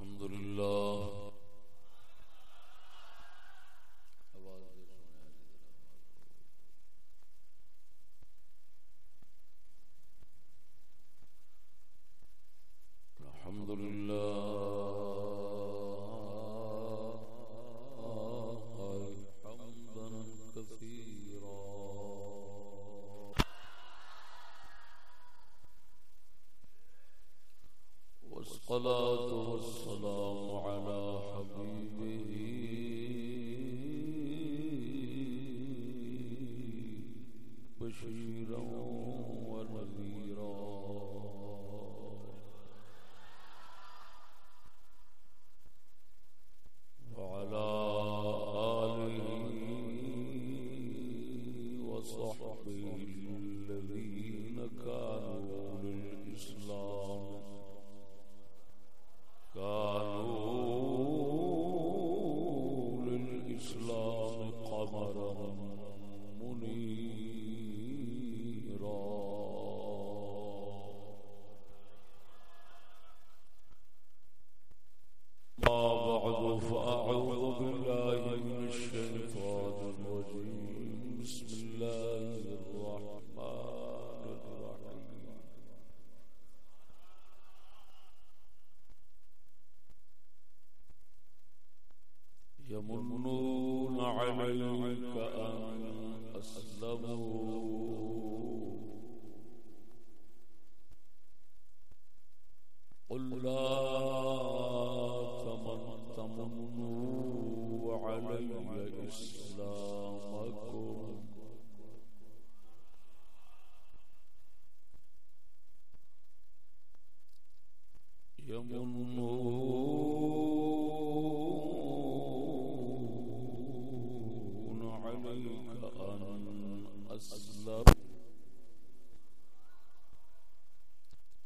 الحمد لله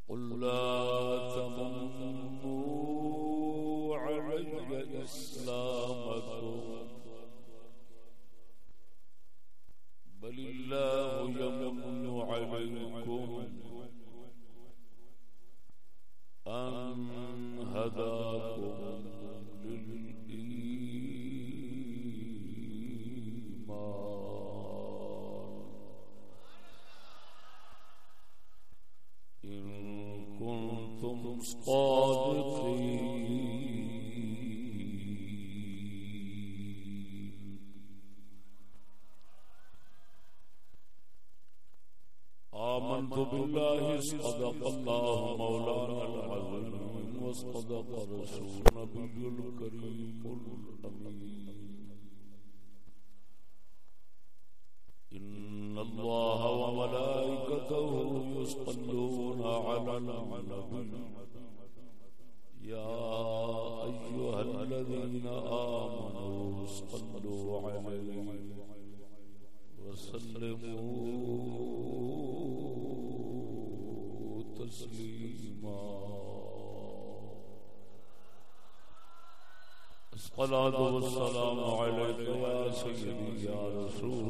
قل لا of the سیدی یا رسول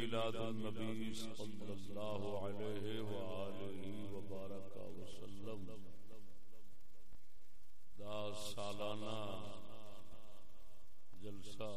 میلاد النبی صلی اللہ علیہ وآلہ وبارک وسلم دا سالانہ جلسہ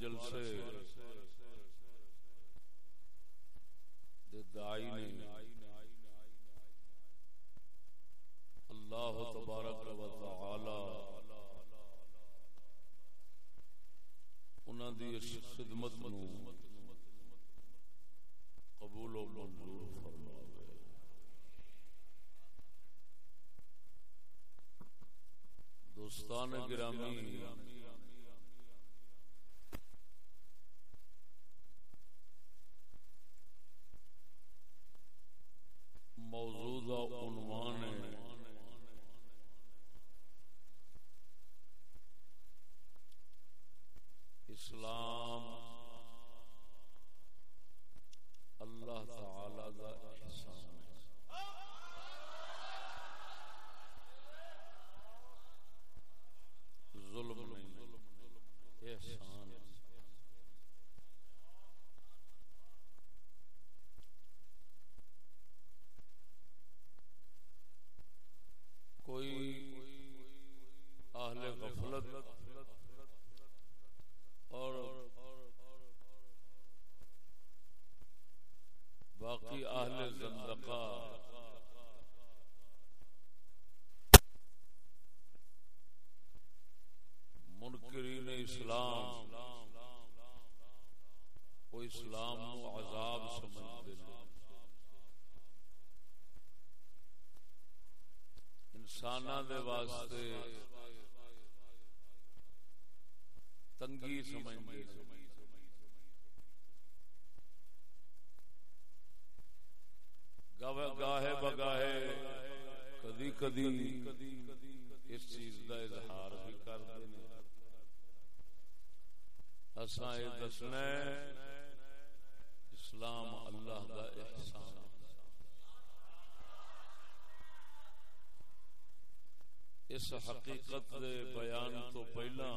جلسے دے دائی نے اللہ تبارک و تعالی انہاں دی اس خدمت نو قبول و منظور فرماوے۔ دوستان گرامی موجودہ عنوان ہے اسلام اللہ تعالی دا احسان ظلم نہیں احسان کوئی اہل غفلت اور باقی اہل زندقہ منکرین اسلام وہ اسلام نو عذاب سمجھتے ہیں انساناں دے واسطے تنگی سمجھتے ہیں گاہے بگاہے کدی کدی اس چیز کا اظہار بھی کرتے ہیں اساں یہ دسنا اسلام اللہ کا احسان۔ اس حقیقت دے بیان تو پہلا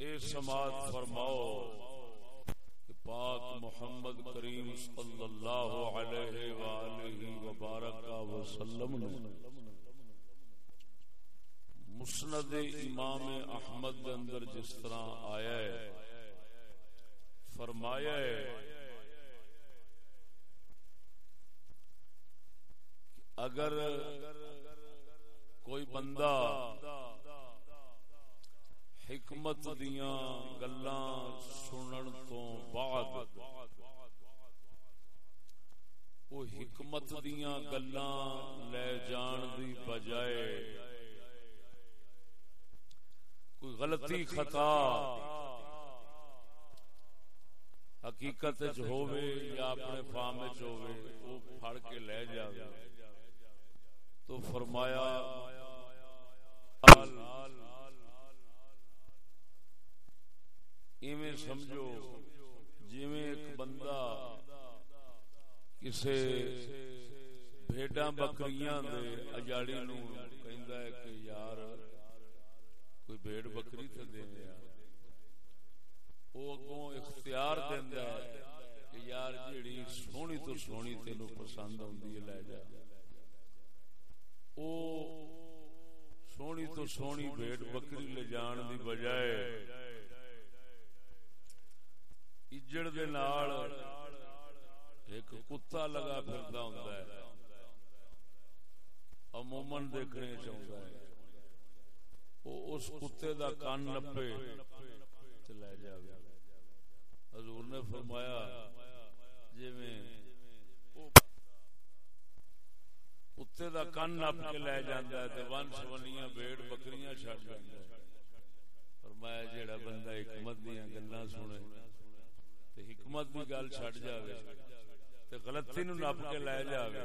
اے سماعت فرماؤ کہ پاک محمد کریم صلی اللہ علیہ وآلہ وبارک وسلم نے مسند امام احمد اندر جس طرح آیا ہے، فرمایا ہے اگر کوئی بندہ حکمت دیاں گلاں سنن تو بعد وہ حکمت دیاں گلاں لے جان دی بجائے کوئی غلطی خطا. حقیقت ہووے یا اپنے فام ہووے وہ پھڑ کے لے جاوے۔ تو فرمایا ایویں سمجھو جویں ایک بندہ کسے بھیڈاں بکریاں دے اجاڑی نو کہندا ہے کہ یار کوئی بھیڑ بکری تے دے دیا او اگوں اختیار دیندا ہے کہ یار جیڑی سونی تو سونی تینو پسند ہوندی ہے، لے جا۔ او سونی تو سونی بھیڑ بکری لے جان دی بجائے اجڑ دے نال ایک کتا لگا پھردا ہوندا ہے۔ عموماً دیکھنے چاہتا ہے۔ وہ اس کتے دا کان نپے لے جاوے۔ حضور نے فرمایا، جویں کتے دا کان نپ کے لے جاندا ہے تے ون سونیاں بھیڑ، بکریاں چھڈ جاندا ہے۔ فرمایا، جیڑا بندہ حکمت دیاں گلاں سنے تے حکمت دی گل چھڈ جاوے تے غلطی نو نپ کے لے جاوے۔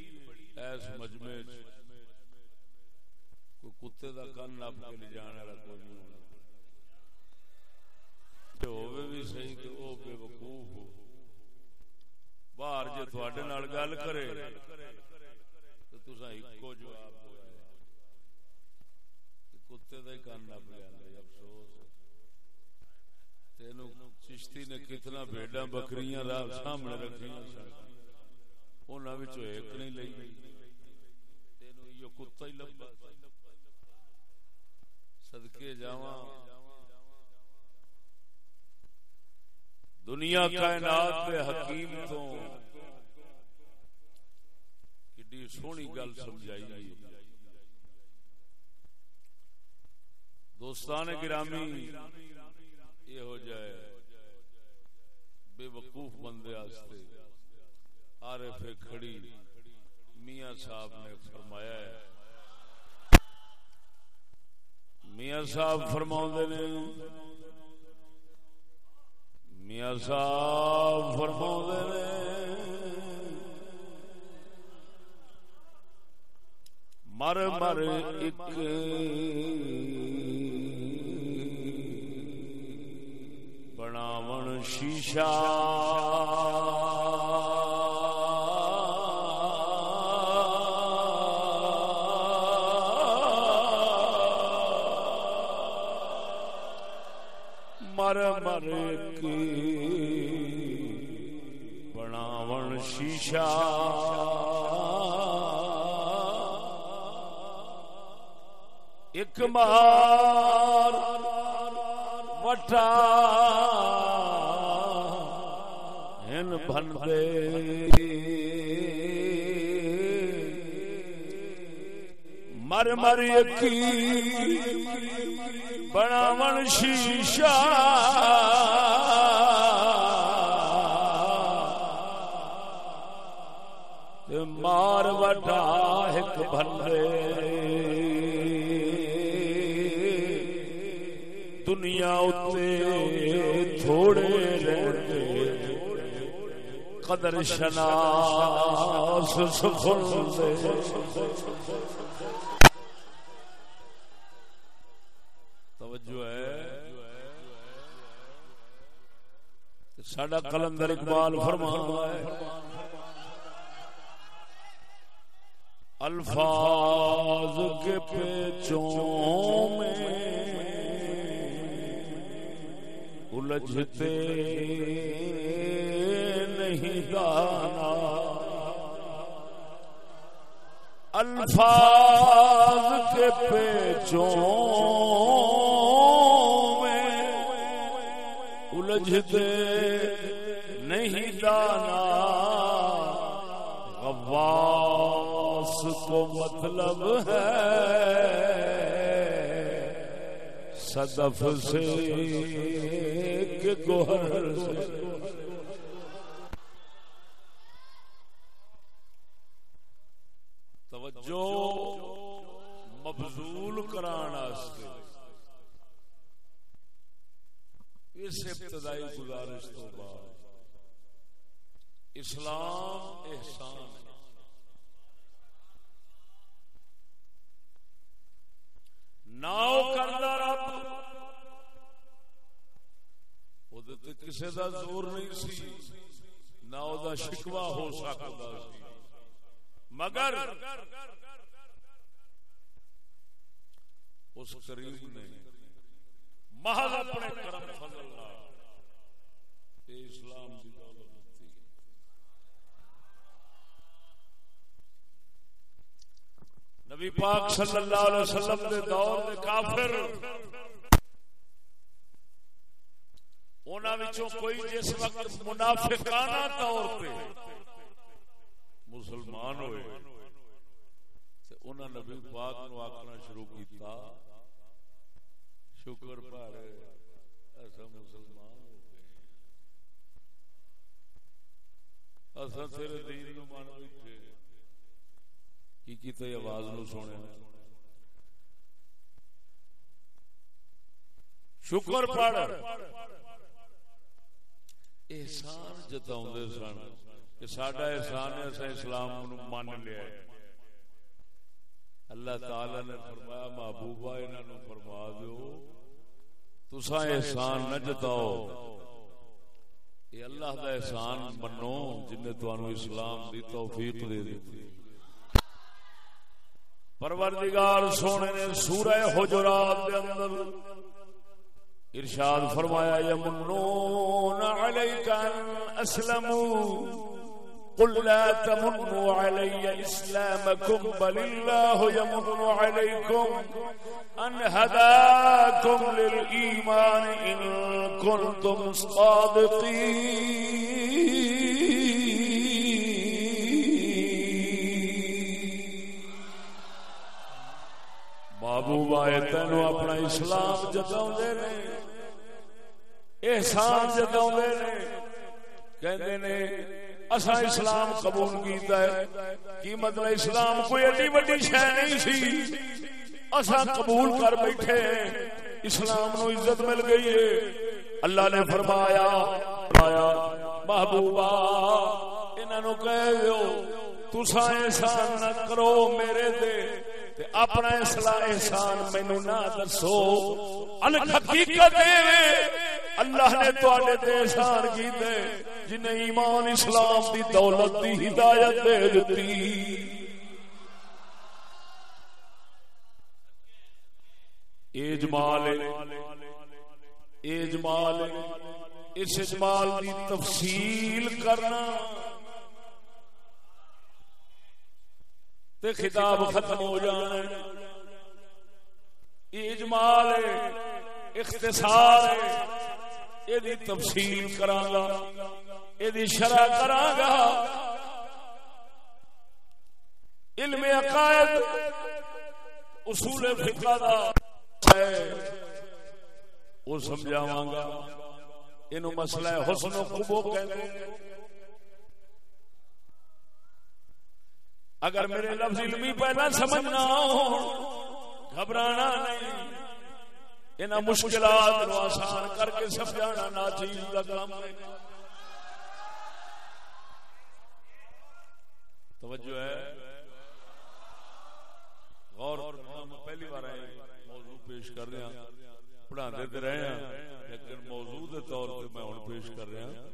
ایس مجمے کوئی کتے کا کن نپ کے لے جان والا کوئی نہیں ہونا۔ تے ہوئے بھی صحیح کہ وہ بے وقوف ہو۔ باہر جی تھوڑے گل کرے تو تصا ایک جواب دو کتے کا ہی کن نپ لیا افسوس۔ تین چشتی نے کتنا بھیڈا بکریاں راہ سامنے رکھیاں سن۔ رکھی ایک نہیں لئی کتا ہی لبا سدکے جاواں دنیا کائنات دے حکیم تو کڈی سونی گل سمجھائی گئی دوستان گرامی یہ ہو جائے بے وقوف بندے آستے عارف کھڑی میاں صاحب نے فرمایا ہے۔ میاں صاحب فرما نے۔ میاں صاحب فرما مر مر ایک۔ بناو شیشہ۔ بناون ایک مار وٹا۔ ہن بن دے۔ مر مر بناون شیشا مار وڈا ایک بھلے۔ دنیا اتنے تھوڑے رہتے۔ قدر شناس سفر سڈا کلندر اقبال فرما الفاظ کے پیچوں میں الجھتے نہیں دانا الفاظ کے پیچوں الجھتے نہیں دانا غواس کو مطلب ہے۔ صدف سے کہ گوہر۔ سے توجہ مبزول کران واسطے اس ابتدائی گزارش تو بعد۔ اسلام احسان ناؤ کردا رب کسی دا زور نہیں سی، نہ دا شکوا ہو سکتا سی۔ مگر اس قریب نے محض اپنے کرم فضل اسلام کی نبی پاک صلی اللہ علیہ وسلم دے دور دے کافر انہوں کوئی جس وقت منافقانہ طور پہ مسلمان ہوئے انہوں نبی پاک نو آکھنا شروع کیتا، شکر پارے، ایسا مسلمان ہو گئے۔ ایسا تیرے دین نو مان بیٹھے۔ کی کیتے آواز نو سونے شکر پڑھ احسان جتاؤں سن کہ ساڈا احسان ہے اسا اسلام مان لیا ہے۔ اللہ تعالی نے فرمایا، محبوبہ انہاں نو فرما دیو تسا احسان نہ جتاؤ۔ یہ اللہ دا احسان منو جن نے تانوں اسلام دی توفیق دے دتی پروردگار سونے نے سورہ حجرات دے اندر ارشاد فرمایا، یمنون علیک ان اسلموا. قل لا تمنوا علي إسلامكم بل الله يمن عليكم أن هداكم للإيمان إن كنتم صادقين محبوب آئے تینو اپنا اسلام جتاؤں دے رہے احسان جتاؤں دے رہے نے اسا اسلام قبول کیتا ہے۔ کی مطلب اسلام کوئی ایڈی وڈی شے نہیں سی۔ اسا قبول کر بیٹھے اسلام نو عزت مل گئی ہے۔ اللہ نے فرمایا فرمایا محبوبا انہاں نو کہہ دیو، تساں احسان نہ کرو میرے تے۔ تے اپنا اصلاح احسان مینوں نہ دسو۔ الحقیقت اے اللہ نے تواڈے تے احسان کیتے جن ایمان اسلام دی دولت دی ہدایت دے دتی۔ اجمال اجمال اس اجمال دی تفصیل کرنا۔ تے خطاب ختم ہو جانا اجمال اختصار یہ تفصیل کرانگا یہ شرح کرانگا علم عقائد اصول فقہ دا ہے وہ سمجھاواں گا اینو مسئلہ ہے حسن و قبو کہتے اگر میرے لفظ علمی پہلا سمجھنا ہو گھبرانا نہیں ان مشکلات نو آسان کر کے سمجھانا ناچیز کا کام ہے۔ توجہ ہے۔ غور ہم پہلی بار آئے موضوع پیش کر رہے ہیں۔ پڑھا دیتے رہے ہیں، لیکن موضوع دے طور پہ میں ہوں پیش کر رہا ہوں۔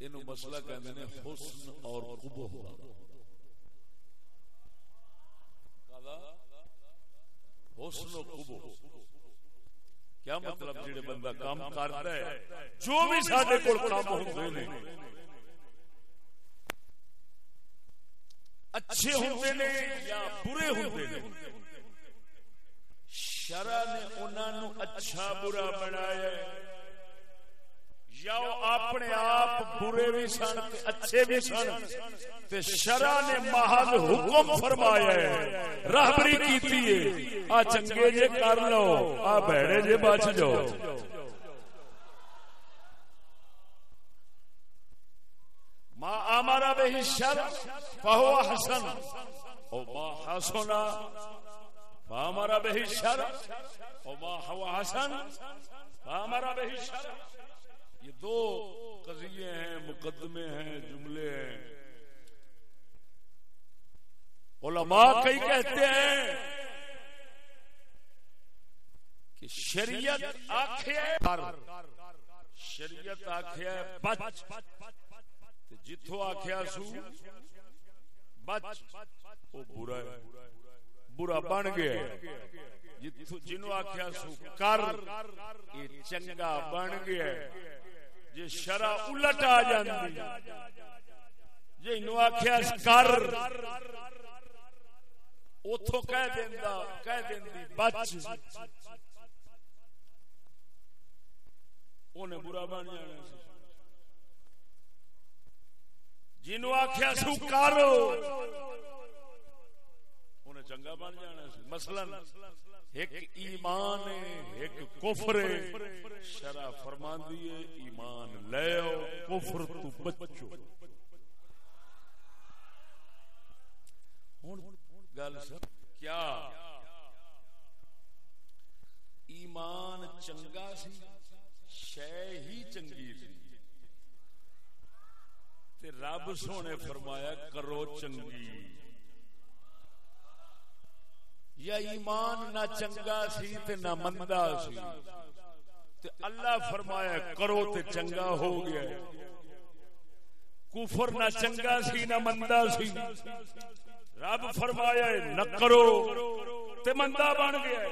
انہوں مسئلہ کہتے ہیں حسن اور قبو حسن و قبو کیا مطلب جڑے بندہ کام کرتا ہے؟ جو بھی سارے کول کام ہوندے نے۔ اچھے ہوندے نے یا برے ہوندے نے؟ شرع نے انہاں نو اچھا برا بنایا ہے۔ یا اپنے آپ برے بھی سن اچھے بھی سن تے شرع نے محض حکم فرمایا ہے راہبری کیتی ہے آ چنگے جے کر لو آ بھڑے جے بچ جاؤ ما امر به الشرع فهو حسن او ما حسن فامر به الشرع او ما هو حسن فامر به الشرع یہ دو قضیے ہیں، مقدمے ہیں، جملے ہیں۔ علماء کئی کہتے ہیں کہ شریعت آخیا شریعت آخیا بچ۔ جتوں آخیا سو بچ۔ وہ برا برا بن گیا جنو آخیا سو کر۔ یہ چنگا بن گیا جی شرع الٹ آ جاندی۔ جی آخیا کر۔ کہہ دیندا، کہہ دیندی بچ۔ اونے برا بن جانا سی۔ جنو آخیا سو کر چنگا بن جانا سی۔ مثلا ایک ایمان ایک کفر شرع فرمان دیئے ایمان لے کفر تو بچو۔ گل سر کیا؟ ایمان چنگا سی، شے ہی چنگی سی۔ تے رب سونے فرمایا، کرو چنگی۔ یا ایمان نہ چنگا سی تے نہ مندا سی۔ تے اللہ فرمایا کرو تے چنگا ہو گیا۔ کفر نہ چنگا سی نہ مندا سی۔ رب فرمایا نہ کرو تے مندا بن گیا۔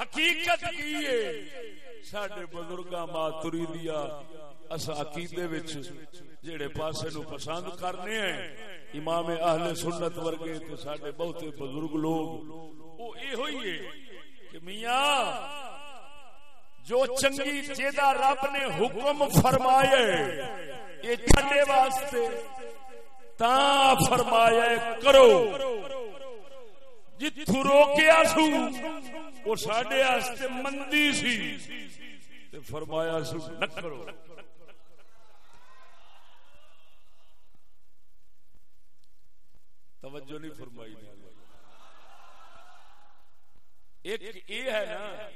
حقیقت کی ہے؟ ساڈے بزرگاں ماتری دیا اس عقیدے وچ جڑے پاسے نو پسند کرنے ہیں۔ امام اہل سنت ورگے تے ساڈے بہتے بزرگ لوگ اے ہوئی ہے کہ میاں جو چنگی جیدا رب نے حکم فرمائے یہ چھڈے واسطے تا فرمایا کرو جتھو روکیا سو وہ ساڈے واسطے مندی سی تے فرمایا سو نہ کرو توجہ نہیں فرمائی نے ایک یہ ہے نا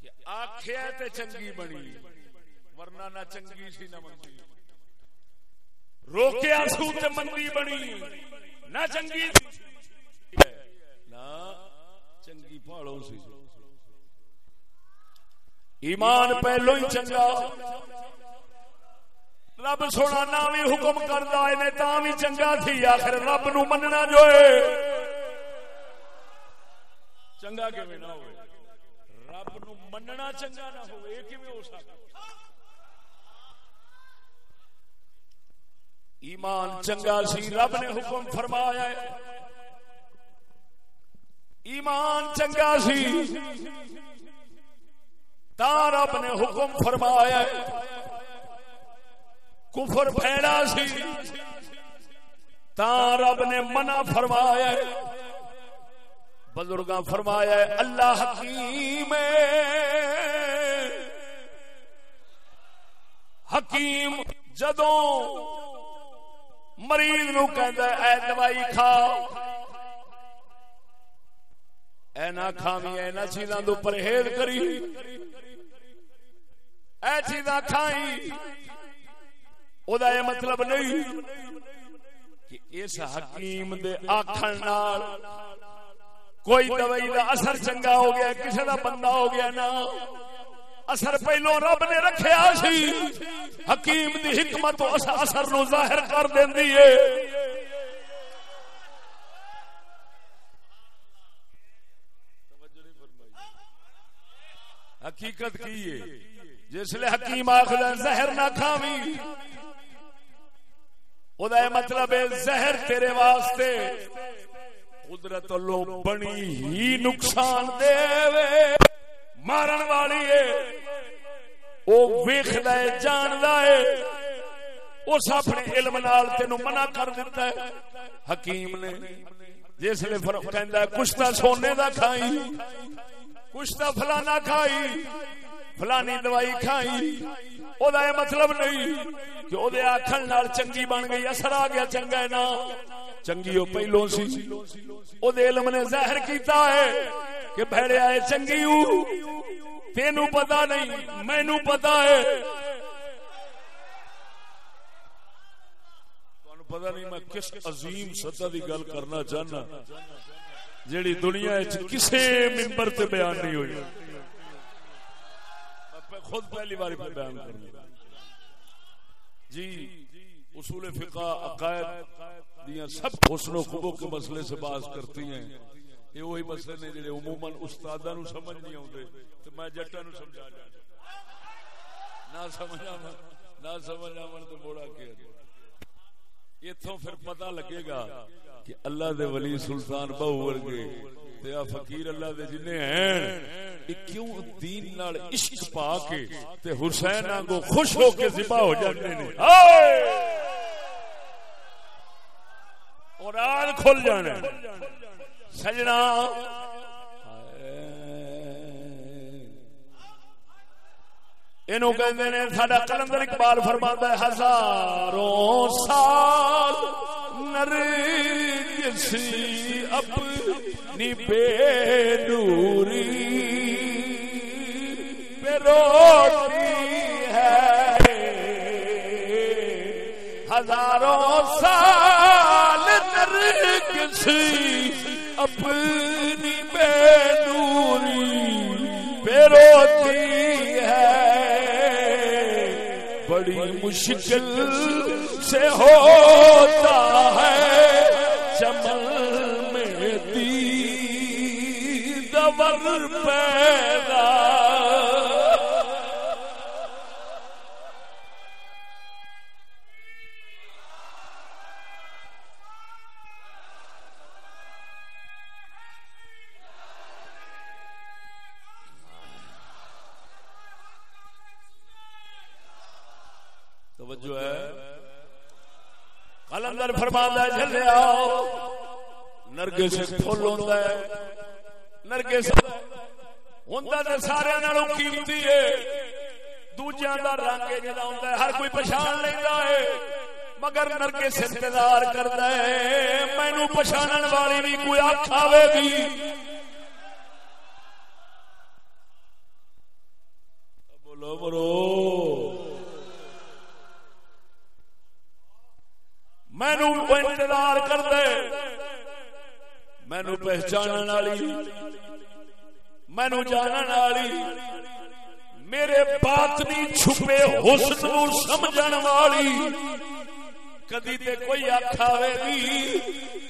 کہ آخیا تے چنگی بنی، ورنہ نہ چنگی سی نہ مندی روکیا سو تے مندی بنی، نہ چنگی نہ چنگی پھاڑو سی۔ ایمان پہلو ہی چنگا۔ رب سونا نہ بھی حکم کرتا ہے تا بھی چنگا تھی، آخر رب نو مننا جو ہے۔ چنگا کہ نہ ہو رب نو مننا چنگا نہ ہو یہ ہو سکتا ایمان چنگا سی رب نے حکم فرمایا ہے ایمان چنگا سی تا رب نے حکم فرمایا ہے کفر پھیڑا سی تا رب نے منع فرمایا ہے بزرگاں فرمایا ہے، اللہ حکیم حکیم جدوں مریض نو کہندا اے دوائی کھا اے نہ کھاوی اے نہ چیزاں تو پرہیز کری۔ اے چیزاں کھائی او دا یہ مطلب نہیں کہ اس حکیم دے آکھن نال کوئی دوائی دا اثر چنگا ہو گیا کسی دا بندہ ہو گیا نا۔ اثر پہلو رب نے رکھیا سی۔ حکیم دی حکمت اثر نو ظاہر کر دیندی ہے۔ حقیقت کی ہے؟ جس لیے حکیم آخر زہر نہ کھاوی۔ او دا مطلب ہے، زہر تیرے واسطے۔ قدرت لو بنی ہی نقصان دے وے۔ مارن والی ہے او ویکھدا ہے جاندا ہے اس اپنے علم نال تینو منع کر دیتا ہے حکیم نے جس لیے فرق کہندا ہے کچھ تا سونے دا کھائی کچھ تا فلانا کھائی۔ فلانی دوائی کھائی او دا یہ مطلب نہیں کہ او دے آکھن نال چنگی بن گئی، اثر آ گیا چنگا ہے نا؟ چنگی او پہلو سی۔ او دے علم نے ظاہر کیتا ہے کہ بھڑے آئے چنگی ہوں تینو پتا نہیں، مینو پتا ہے۔ پتا نہیں میں کس عظیم سطح دی گل کرنا چاہنا، جیڑی دنیا کسے ممبر تے بیان نہیں ہوئی۔ خود پہلی بار پہ بیان کرنا جی اصول فقہ، عقائد دیاں سب حسن و خوبوں کے مسئلے سے باز کرتی ہیں۔ یہ وہی مسئلے نے جڑے عموماً استاداں نو سمجھ نہیں آوندے۔ تے میں جٹاں نو سمجھا جا نہ سمجھ آون، نہ سمجھ آون تے موڑا کے ایتھوں پھر پتہ لگے گا کہ اللہ دے ولی سلطان بہو ورگے، تے فقیر اللہ دے جنے ہیں کیوں دین نال عشق پا کے تے حسین آنگو خوش ہو کے ذبح ہو جاندے نے؟ اور کھل جانے سجنا۔ سڈا کلندر اقبال فرما ہے، ہزاروں سال نر سی اپنی بے نوری پہ روتی ہے۔ ہزاروں سال کسی اپنی بے نوری پیروتی ہے۔ بڑی مشکل سے ہوتا ہے چمن میں دی دبر پیدا۔ کلندر فرماتا ہے، چلے آؤ۔ نرگے سے پھول ہوتا ہے۔ نرگے سے ہوندا تے سارے نالوں قیمتی ہے۔ دوجیاں دا رنگ جدا ہوندا ہے، ہر کوئی پہچان لیندا ہے۔ مگر نرگے سے انتظار کردا ہے۔ مینوں پہچانن والی بھی کوئی اکھ آوے گی۔ بولو بولو مینو انتظار کر دے مینو پہچان والی، مینو جان والی، میرے باطنی چھپے حسن نو سمجھن والی۔ کدی تے کوئی آخ آئے گی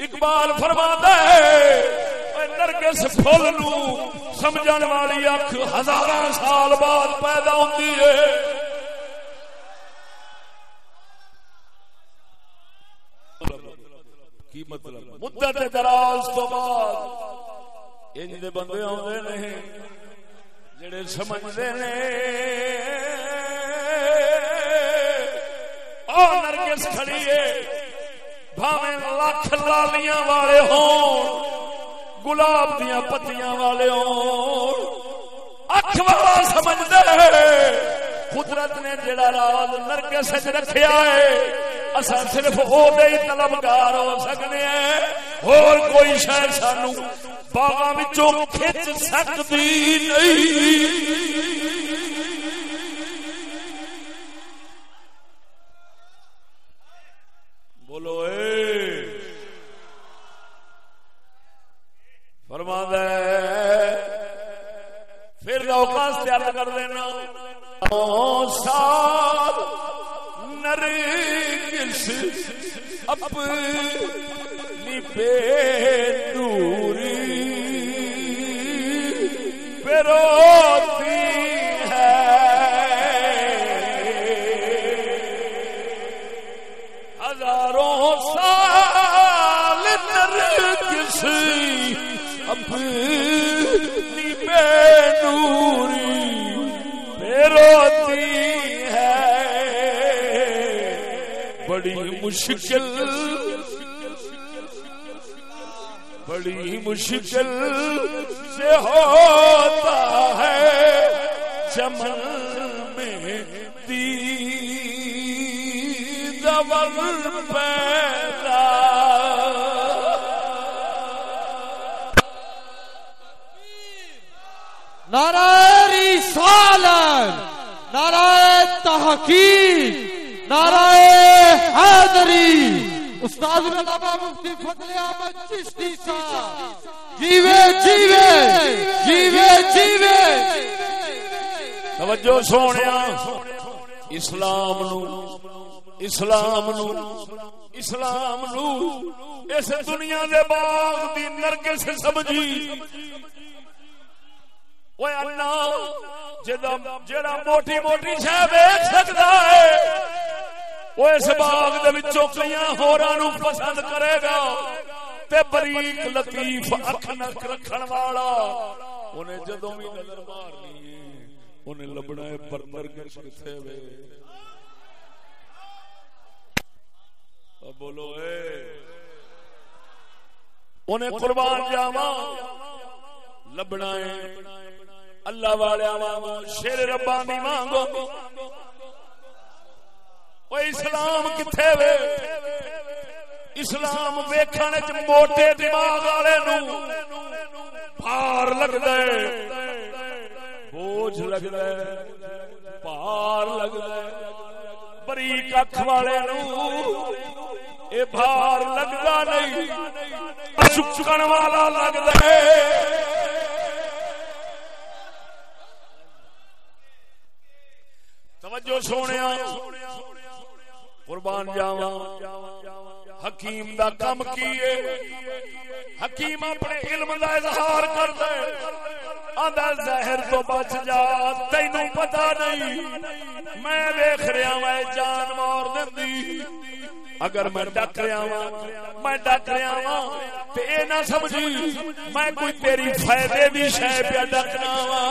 اقبال فرما ہے نرگس فل نو سمجھن والی اکھ ہزار سال بعد پیدا ہوتی ہے کی مطلب مدت دراز تو بعد انج دے بندے آندے نے جڑے سمجھدے نے او نرگس کھڑی ہے، بھاویں لاکھ لالیاں والے ہون، گلاب دیاں پتیاں والے ہون۔ اکھ والا سمجھدے قدرت نے جڑا راز نرگس وچ رکھیا ہے اصا صرف ہی طلبگار ہو سکنے ہیں اور کوئی شہر سانو باغ کھچ سکتی نہیں بے نوری پیروتی ہے۔ ہزاروں سال نرگس اپنی بے نوری پیروتی بڑی مشکل بڑی مشکل سے ہوتا ہے۔ چمن میں پیدا۔ ناری سالن نارائ تحقیق نعرہ حیدری استاد علامہ مفتی فضل احمد چشتی صاحب جیوے جیوے جیوے جیوے توجہ سونیا اسلام نو اسلام نو اسلام نو اس دنیا دے باغ دی نرگس سمجھی اوے انا جڑا موٹی موٹی شے ویکھ سکدا ہے وہ اس باغ کئی ہورا پسند کرے گا۔ تے بریک لطیف اکھ نک رکھن والا۔ انہیں جدوں بھی نظر مارنی انہیں لبنا ہے پر نرگس کتھے وے۔ بولو اے۔ انہیں قربان جاوا لبنا ہے۔ اللہ والے آوا شیر ربانی مانگو۔ اسلام کتنے وے اسلام ویکھن موٹے دماغ والے نو پار لگتا ہے بوجھ لگتا ہے پار لگتا ہے بریک اکھ والے نو اے بھار لگدا نہیں چکن والا لگدا ہے توجہ سونے قربان جاوا حکیم دا کم کیے۔ حکیم اپنے علم دا اظہار کر دے آدھا زہر تو بچ جا تینو پتا نہیں۔ میں دیکھ رہا میں جان مار دی اگر میں ڈک رہا وا میں ڈک رہا وا تے اے نہ سمجھی۔ میں کوئی تیری فائدے دی شے پہ ڈکنا وا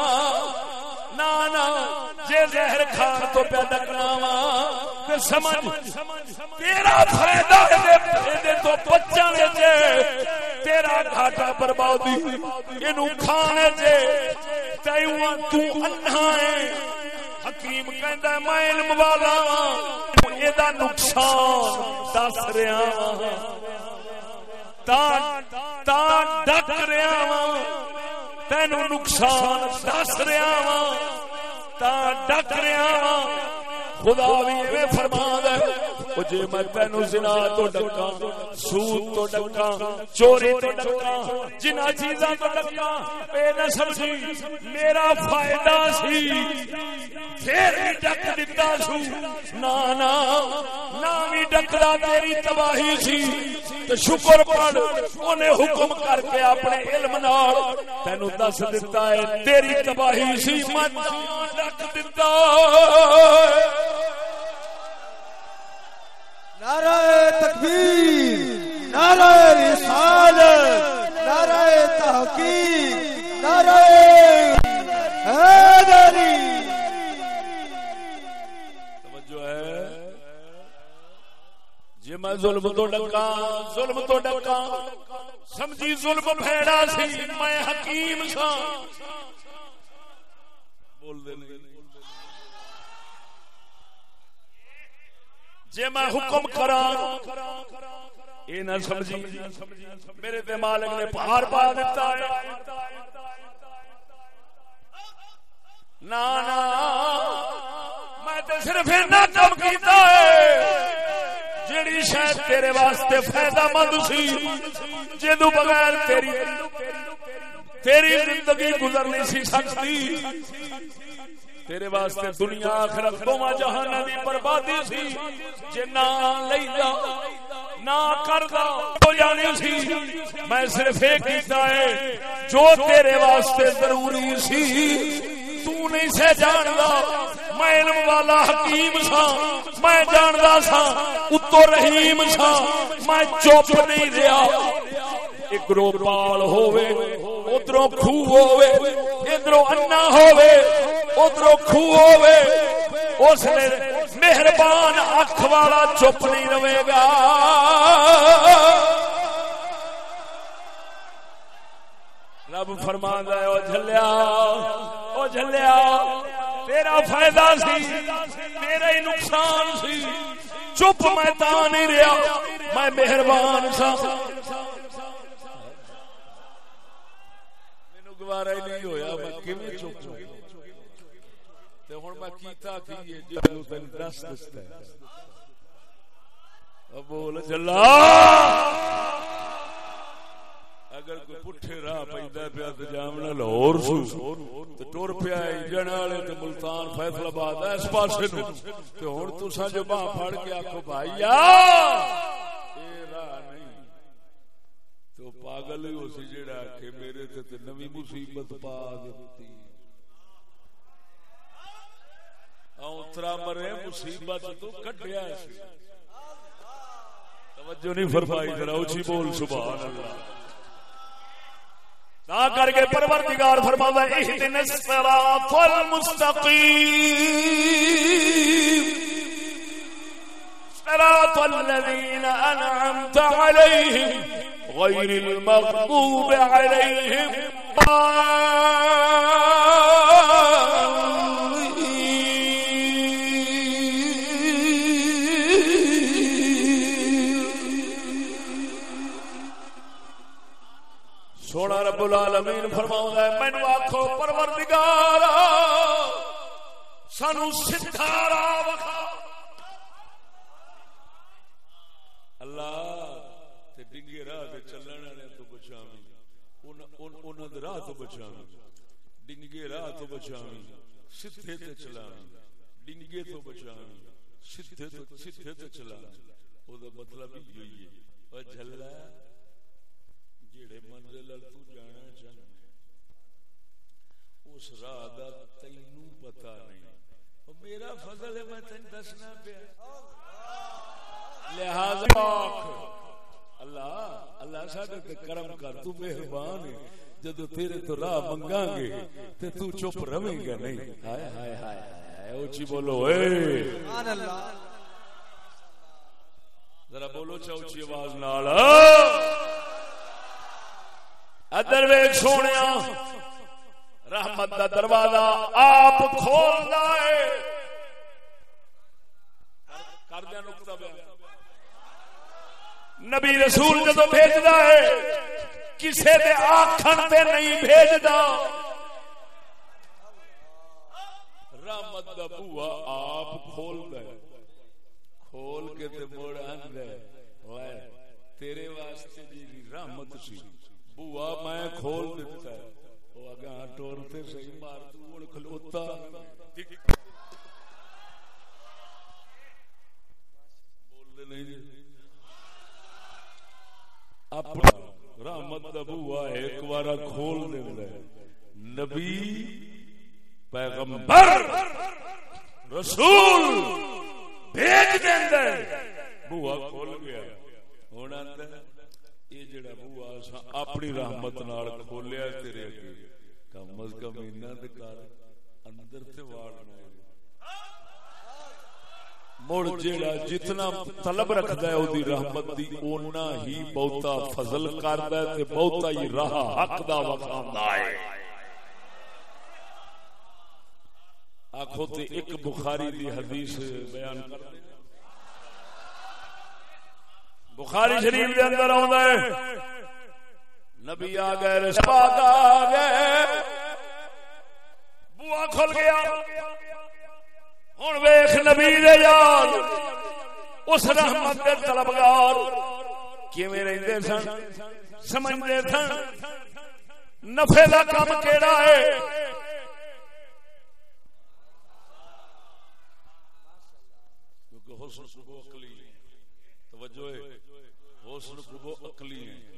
نا نا جے زہر کھان تو پہ ڈکنا وا تے سمجھ، تیرا فائدہ دے دے تو بچن جے، تیرا گھاٹا بربادی، اینو کھانے جے تیوں تو انہا ہے۔ حکیم کہندا ہے، میں علم والا ہاں ایدا نقصان دس رہا ہاں۔ تا تا ڈک رہا ہاں۔ ہاں نقصان دس رہا ہاں تا ڈک رہا خدا بھی ایویں فرما جے میں تینو زنا تو ڈکا، سود تو ڈکا، چوری تو ڈکا جنا چیزاں تو ڈکا، اے نہ سمجھی، میرا فائدہ سی۔ پھر بھی ڈک دتا سو۔ نا نا نا بھی ڈکدا تیری تباہی سی۔ تے شکر پڑھ، اونے حکم کر کے اپنے علم نال تینو دس دتا ہے، تیری تباہی سی۔ میں ڈک دتا۔ نعرہ تکبیر، نعرہ رسالت، نعرہ تحقیق، نعرہ حیدری۔ توجہ ہے۔ جی میں ظلم تو ڈکا، ظلم تو ڈکا۔ سمجھی ظلم بھیڑا سی، میں حکیم سا بول دے جے میں حکم کرا یہ نہ سمجھی۔ میرے تے مالک نے پہاڑ پا دیتا ہے۔ نا نا، میں تے صرف اینا کم کیتا ہے۔ جیڑی شاید تیرے واسطے فائدہ مند سی جدو بغیر تیری تیری زندگی گزر نہیں سی۔ سکتی تیرے واسطے دنیا آخرت دوواں جہان دی بربادی سی۔ جے نہ لیندا نہ کردا ہو جانی سی۔ میں صرف ایک کیتا ہے، جو تیرے واسطے ضروری سی۔ تو نہیں سے جاندا، میں علم والا حکیم سا۔ میں جاندا سا، اتو رحیم سا۔ میں چپ نہیں رہیا۔ ایک پال ہووے، ادھروں کھو ہووے، ادھروں انا ہووے۔ ادھر خو ہوے اس نے مہربان اکھ والا چپ نہیں رہے گا۔ رب فرما ہے، او جھلیا او جھلیا، تیرا فائدہ سی میرا ہی نقصان سی۔ چپ میں تا نہیں رہا، میں مہربان سا مینو گوارا ہی نہیں ہویا، میں کیویں چپ ہوں؟ ہن میں کیتا کی ہے؟ جو تین دس دستا ہے۔ بول جلا اگر کوئی پٹھے راہ پیندا پیا تے جامنا لاہور سو۔ تے ٹر پیا انجن والے تے ملتان فیصل آباد اس پاسے نو تے ہن تساں جو باہ پھڑ کے آکھو بھائیا اے راہ نہیں۔ تو پاگل ہی ہو سی جڑا کہ میرے تے تے نوی مصیبت پا دتی اترا مرے مصیبت تو کٹیا توجہ نہیں فرمائی، ذرا اچھی بول، سبحان اللہ۔ تا کر کے پروردگار فرماتا ہے اهدنا الصراط المستقيم صراط الذين انعمت عليهم غير المغضوب عليهم رب العالمین فرما ہے مینو آخو پروردگار، سانو سارا اللہ راہ چلن والے تو راہ تو ڈنگے راہ تو تے ڈنگے تو تو تے او دا مطلب یہی ہے۔ او جھلا جڑے منزل تو اس راہ دا تینوں پتہ نہیں۔ او میرا فضل ہے میں تین دسنا پیا۔ لہذا اللہ اللہ ساڈے تے کرم کر تو مہربان ہے۔ جدو تیرے تو راہ منگا گے تے تو چپ رہیں گا نہیں؟ ہائے ہائے ہائے اونچی بولو اے۔ سبحان اللہ۔ ذرا بولو چا اونچی آواز نال۔ ادھر ویکھ سونیا۔ رحمت دا دروازہ آپ کھولدا ہے۔ کر دیا نقطہ بیان نبی رسول جدو بھیجدا ہے، کسے دے آکھن تے نہیں بھیجدا رحمت دا بوا آپ کھولدا ہے۔ کھول کے تے موڑ آندا ہے۔ اوئے، تیرے واسطے جی رحمت سی۔ بوا میں کھول دیتا ہے۔ او اگا صحیح مار تو ہن کھلوتا۔ بول نہیں جی۔ اپنا رحمت دا بوا ایک بار کھول دیندا ہے۔ نبی، پیغمبر، رسول بھیج دیندا ہے۔ بوا کھول گیا۔ ہن آندا ہے، یہ جڑا بوا اساں اپنی رحمت نال کھولیا تیرے اگے۔ کم از کم انہاں تے کر اندر تے واڑنا ہے مڑ جیڑا جتنا طلب رکھدا ہے اودی رحمت دی، اونا ہی بہتا فضل کردا ہے تے بہتا ہی راہ حق دا وکھاندا ہے۔ آکھو تے ایک بخاری دی حدیث بیان کر دے۔ بخاری شریف دے اندر آوندا ہے۔ نبی آ گئے رسول آ گئے بوا کھل گیا۔ ہوں ویخ نبی دے یار اس رحمت دے طلبگار کیویں رہندے سن؟ سمجھدے سن؟ نفے دا کام کیڑا ہے؟ کیونکہ حسن صبح عقلی توجہ ہے، حسن صبح عقلی ہے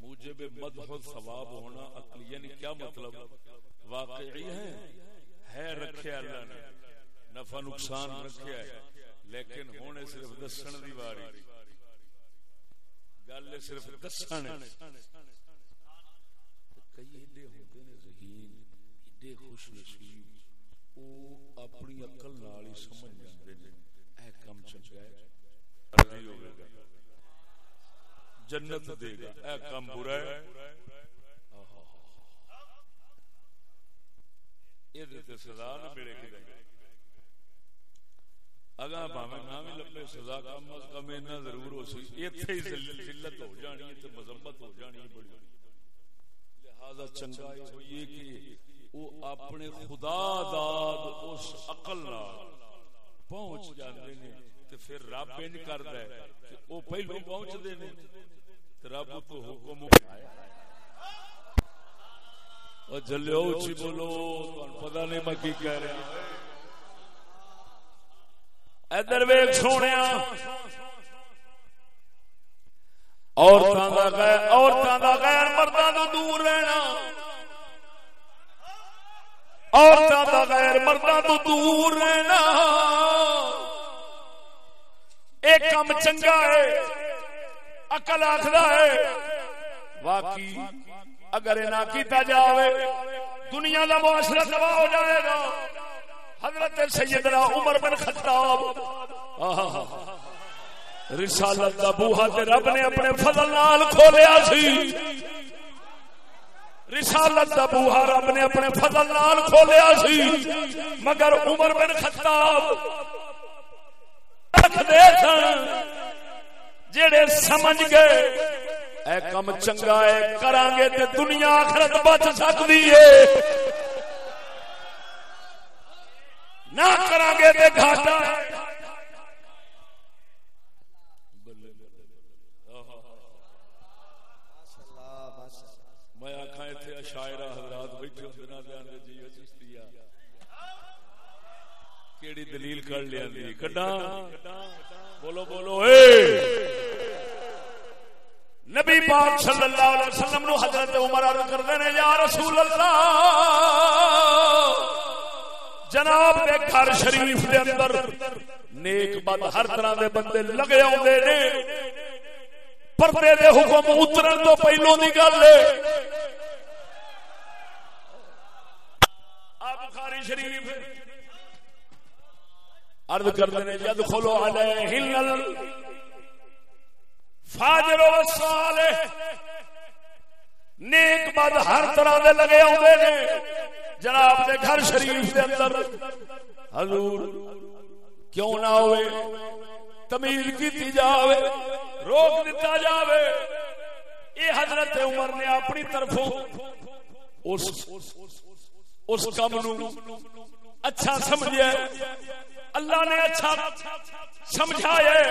موجب مدح و ثواب ہونا عقلی یعنی کیا مطلب؟ واقعی ہے؟ ہے رکھے اللہ نے، نفع نقصان رکھیا ہے، لیکن ہونے صرف دسن دی واری۔ گل صرف دسن کئی ایڈے ہوندے نے ذہین ایڈے خوش نصیب، او اپنی عقل نال ہی سمجھ جاندے نے۔ اے کم چنگا ہے راضی ہوے گا۔ جنت دے گا۔ اے کم برا ہے۔ یہ تے سزا نہ ملے گی اگا بھاویں نہ بھی لبے سزا کم از کم اینا ضرور ہو سی۔ ایتھے ہی ذلت ہو جانی ہے تے مذمت ہو جانی ہے بڑی۔ لہذا چنگا یہ کہ وہ اپنے خدا داد اس عقل نال پہنچ جاندے نے تے پھر رب انج کردا ہے کہ او پہلو پہنچ دے نے۔ رب تو حکم او جلیو اچھی بولو پتہ نہیں میں کی کہہ رہا۔ ادھر ویک سونے عورتوں کا غیر مردوں تو دور رہنا۔ عورتوں کا غیر مردوں تو دور رہنا۔ ایک کم چنگا ہے۔ اکل آخر ہے۔ واقعی اگر نہ کیتا جاوے، دنیا کا معاشرہ تباہ ہو جائے گا۔ حضرت سیدنا عمر بن خطاب۔ رسالت دا بوہا تے رب نے اپنے فضل نال کھولیا سی۔ رسالت دا بوہا رب نے اپنے فضل نال کھولیا سی۔ مگر عمر بن خطاب رکھ دے سن۔ جڑے سمجھ گئے، اے کم چنگا ہے کران گے تے دنیا آخرت بچ سکدی ہے۔ نہ کران گے تے گھاٹا۔ دے جی چشتیا کیڑی دلیل کر لیا کڈا بولو بولو، اے۔ نبی پاک صلی اللہ علیہ وسلم نو حضرت عمر عرض کردے نے، یا رسول اللہ، جناب دے گھر شریف دے اندر نیک بد ہر طرح دے بندے لگے ہوندے نے۔ پردے دے حکم اترن تو پہلو دی گل ہے۔ آپ بخاری شریف۔ عرض کردے نے جد کھولو علیہ فاجر صالح نیک بد ہر طرح دے لگے ہوندے نے، جناب دے گھر شریف دے اندر۔ حضور، کیوں نہ ہوئے؟ تمیز کیتی جاوے، روک دیتا جاوے۔ اے حضرت عمر نے اپنی طرفوں اس اس کام نو اچھا سمجھیا۔ اللہ نے اچھا سمجھایا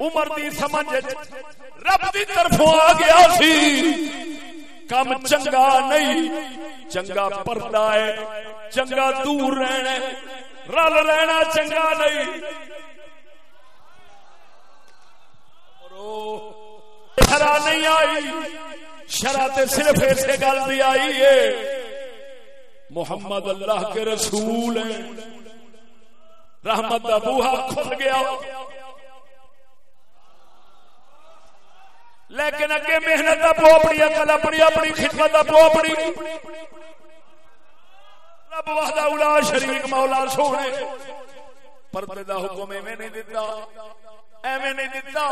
عمر دی سمجھ رب دی طرفوں آ گیا سی۔ کم چنگا نہیں۔ چنگا پردہ ہے۔ چنگا دور رہنا رل رہنا چنگا نہیں۔ شرا نہیں آئی۔ شرا تے صرف ایسے گل بھی آئی ہے۔ محمد اللہ کے رسول ہے رحمت کا بوہا کھل گیا۔ لیکن اگے محنت کا پو اپنی اکل اپنی اپنی خدمت کا پو اپنی۔ رب وحدہ اولا شریک، مولا سونے۔ پردے دا حکم ایویں نہیں دیتا ایویں نہیں دیتا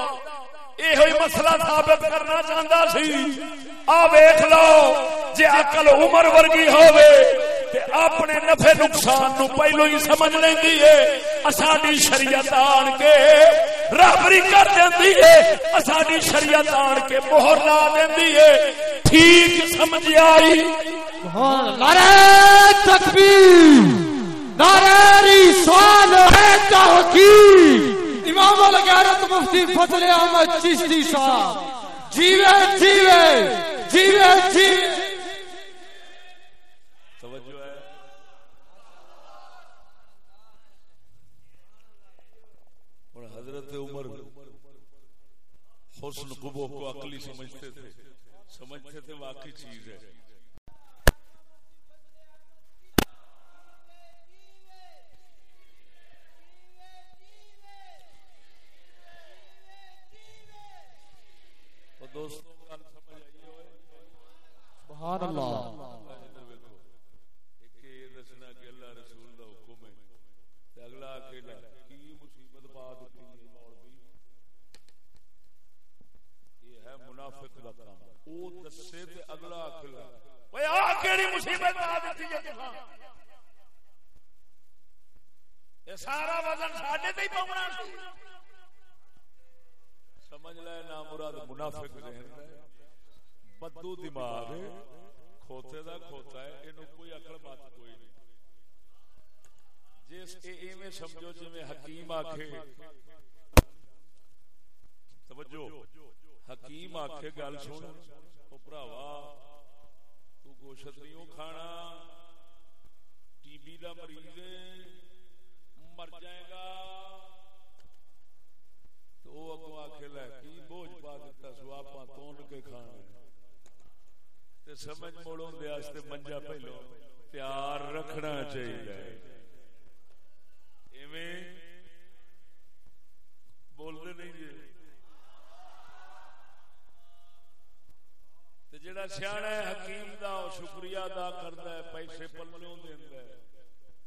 یہ مسئلہ ثابت کرنا چاہتا سی۔ آ ویخ لو جی اکل عمر ورگی ہوئے تے اپنے نفے نقصان نو پہلو ہی سمجھ لینی ہے۔ ساری شریعت آن کے رابری کر دینی ہے۔ ساری شریعت آن کے مہر لا دینی ہے۔ ٹھیک سمجھ آئی؟ نعرہ تکبیر، نعرہ رسال ہے تحقیق۔ امام الغیرت مفتی فضل احمد چشتی صاحب۔ جیوے جیوے جیوے جیوے۔ حسن قبو کو عقلی سمجھتے تھے۔ سمجھتے تھے واقعی چیز ہے۔ دوستوں سبحان اللہ اگلا اکیلا کی مصیبت پا دیتی یہ ہے منافق کا کام او دسے تے اگلا اکیلا آ کیڑی مصیبت ہے تساں سارا وزن ساڈے تے ہی پاونا سی۔ سمجھ لے نا مراد منافق ذہن بدو دماغ کھوتے دا کھوتا ہے۔ اینو کوئی عقل بات کوئی نہیں۔ جس اے ایویں سمجھو جویں حکیم آکھے۔ توجہ۔ حکیم آکھے گل سن، او بھراوا تو گوشت نہیں کھانا، ٹی بی دا مریض مر جائے گا۔ تو وہ اگوں آکھے، لے کی بوجھ پا دیتا سو، آپاں تون کے کھانا تے سمجھ موڑوں دے واسطے منجا پہلو، تیار رکھنا چاہیے۔ ایویں بولتے نہیں جی جڑا سیاح حکیم دا شکریہ ادا کرتا ہے، پیسے پلوں دینا ہے۔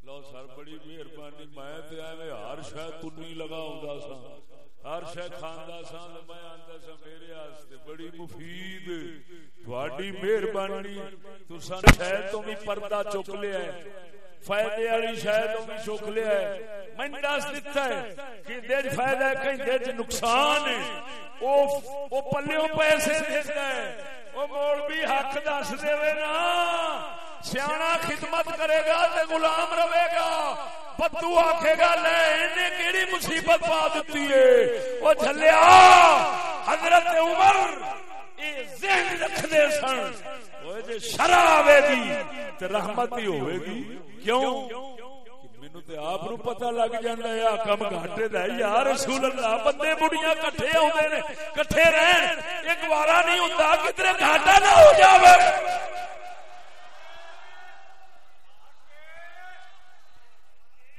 لو سر، بڑی مہربانی، میں تے ایویں ہر شے تنی لگا سا ہر شے کھاندا سا میں آندا سا میرے واسطے بڑی مفید۔ تہاڈی مہربانی، تساں شے تو بھی پردہ چک لیا ہے۔ فائدے والی شاید بھی چک لیا ہے۔ میں دس دیتا ہے کہ دے فائدہ ہے، کہیں دے نقصان ہے، او او پلیوں پیسے دیتا ہے۔ وہ او مولوی حق دس دے نا۔ سیاح خدمت کرے گا تے غلام رہے گا۔ بدو آکھے گا، لے، انہیں کیڑی مصیبت پا دیتی ہے؟ وہ جھلیا، حضرت عمر ذہن رکھ دے سن۔ اوے جے شرع آوے گی تے رحمت ہی ہوے گی۔ کیوں؟ مینوں تے آپ نو پتہ لگ جاندا ہے آ کم گھاٹے دا یا رسول اللہ بندے بڑیاں کٹھے ہوندے نے کٹھے رہن ایک وارا نہیں ہوندا کدھر گھاٹا نہ ہو جاوے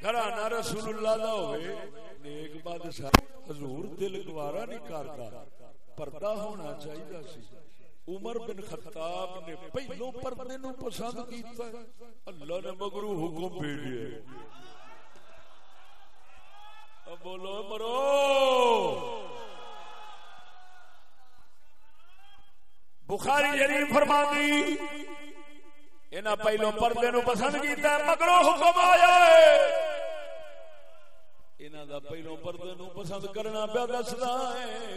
گھرانا رسول اللہ دا ہوئے نیک بادشاہ حضور دل گوارا نہیں کرتا پردہ ہونا چاہیے سی عمر بن خطاب نے پہلو پردے نو پسند کیتا ہے اللہ نے مگرو حکم بھیجے بولو مرو۔ بخاری شریف فرما دی انہاں پہلو پردے نو پسند کیتا ہے مگرو حکم آیا ہے۔ انہاں دا پہلو پردے نو پسند کرنا پیا دسدا ہے۔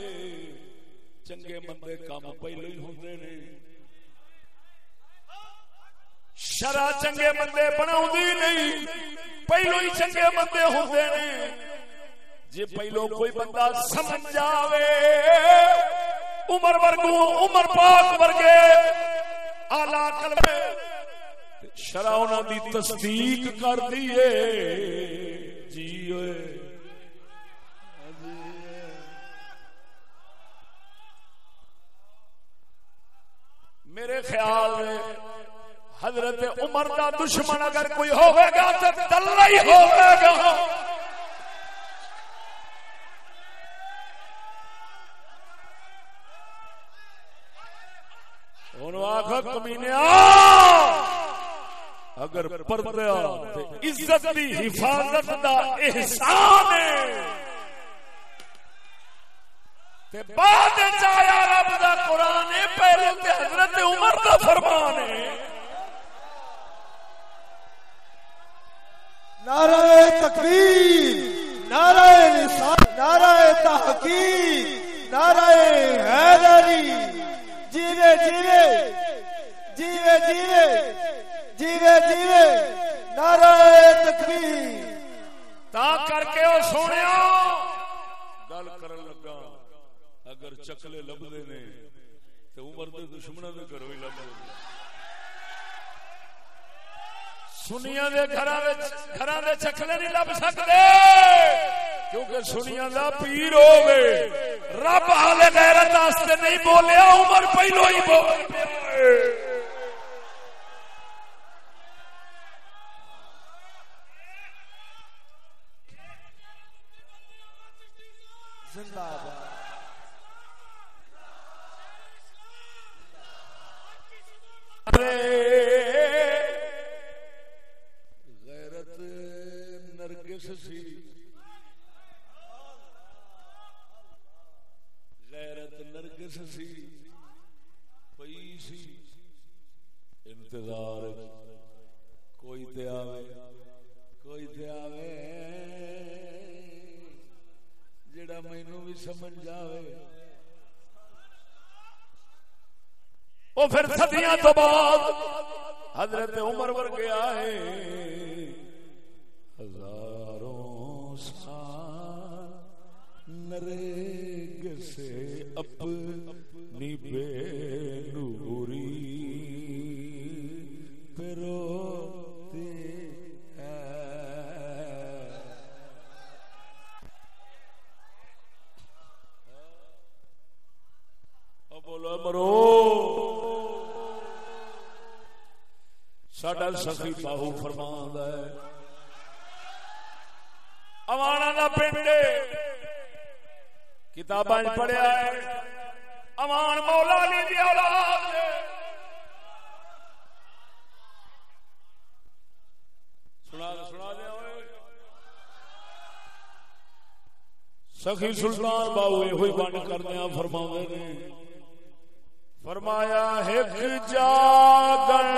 چنگے مندے کام پہلو ہی ہوندے نے۔ شرع چنگے مندے بناوندی نہیں، پہلو ہی چنگے مندے ہوندے نے۔ جے پہلو کوئی بندہ سمجھ جاوے، عمر ورگو، عمر پاک ورگے، اعلی کلمے شرع انہاں دی تصدیق کر دیے جی اوئے۔ میرے خیال میں حضرت عمر دا دشمن اگر کوئی ہوئے گا تو دلہ ہی ہوئے گا انہوں آخر کمینے اگر پردہ عزت دی حفاظت دا احساس ہے تے بعد چایا رب دا قرآن ہے پہلے تے حضرت عمر دا فرمان ہے نعرہ تکبیر نعرہ رسالت نعرہ تحقیق نعرہ حیدری جیوے جیوے جیوے جیوے جیوے جیوے نعرہ تکبیر تا کر کے او سونیا گل کرن لگا اگر چکلے لبدے نے تے عمر دے دشمناں دے گھروں ہی لبدے نے سنیاں دے گھراں وچ گھراں دے چکلے نہیں لب سکتے۔ کیونکہ سنیا دا پیر ہوے رب حال غیرت واسطے نہیں بولیا، عمر پہلو ہی بول پیا زندہ باد غیرت نرگس سی غیرت نرگس سی پئی سی انتظار کوئی تے آوے کوئی تے آوے جڑا مینوں بھی سمجھ جاوے وہ پھر صدیاں تو بعد حضرت عمر ورگے آئے ہزاروں سال نریگ سے اپنی بے نوری پہ روتے ہیں بولو مرو۔ ساڈا سخی باہو فرمان ہے۔ کتاباں پڑھیا ہے امان مولا علی دی اولاد ہے۔ سنا سنا دے اوئے۔ سخی سلطان باہو یہ ہوئی بن کرنے فرماوے نے۔ فرمایا ایک جاگن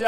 ایک